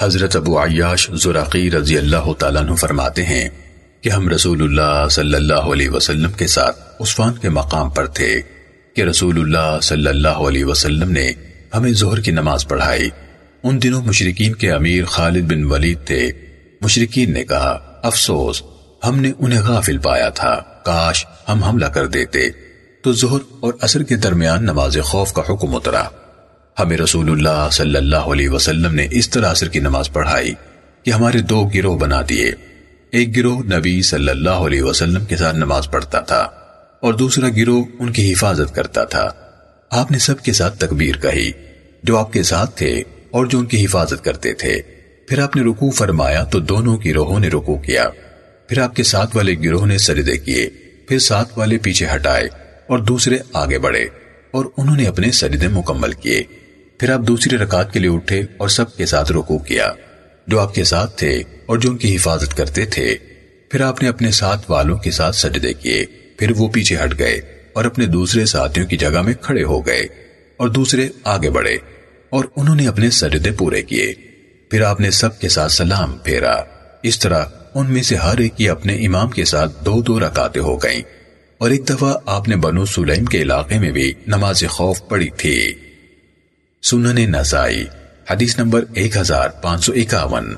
حضرت ابو عیاش زرقی رضی اللہ تعالیٰ عنہ فرماتے ہیں کہ ہم رسول اللہ صلی اللہ علیہ وسلم کے ساتھ عثفان کے مقام پر تھے کہ رسول اللہ صلی اللہ علیہ وسلم نے ہمیں ظہر کی نماز پڑھائی۔ ان دنوں مشرقین کے امیر خالد بن ولید تھے۔ مشرقین نے کہا، افسوس، ہم نے انہیں غافل پایا تھا۔ کاش ہم حملہ کر دیتے۔ تو ظہر اور عصر کے درمیان نماز خوف کا حکم اترا۔ ہمیں رسول اللہ صلی اللہ علیہ وسلم نے اس طرح عصر کی نماز پڑھائی کہ ہمارے دو گروہ بنا دیے۔ ایک گروہ نبی صلی اللہ علیہ وسلم کے ساتھ نماز پڑھتا تھا اور دوسرا گروہ ان کی حفاظت کرتا تھا۔ آپ نے سب کے ساتھ تکبیر کہی۔ جو آپ کے ساتھ تھے اور جو ان کی حفاظت کرتے تھے۔ پھر آپ نے رکوع فرمایا تو دونوں گروہوں نے رکوع کیا۔ پھر آپ کے ساتھ والے گروہ نے سجدے کیے۔ پھر ساتھ والے پیچھے ہٹائے اور دوسرے آگے بڑھے اور انہوں نے اپنے سجدے مکمل کیے۔ پھر آپ دوسری رکعت کے لیے اٹھے اور سب کے ساتھ رکوع کیا۔ جو آپ کے ساتھ تھے اور جو ان کی حفاظت کرتے تھے، پھر آپ نے اپنے ساتھ والوں کے ساتھ سجدے کیے۔ پھر وہ پیچھے ہٹ گئے اور اپنے دوسرے ساتھیوں کی جگہ میں کھڑے ہو گئے اور دوسرے آگے بڑھے اور انہوں نے اپنے سجدے پورے کیے۔ پھر آپ نے سب کے ساتھ سلام پھیرا۔ اس طرح ان میں سے ہر ایک کی اپنے امام کے ساتھ دو دو رکاتے ہو گئیں۔ اور ایک دفعہ آپ نے بنو سلیم کے علاقے میں بھی نماز خوف پڑھی تھی۔ سنن نسائی حدیث نمبر 1551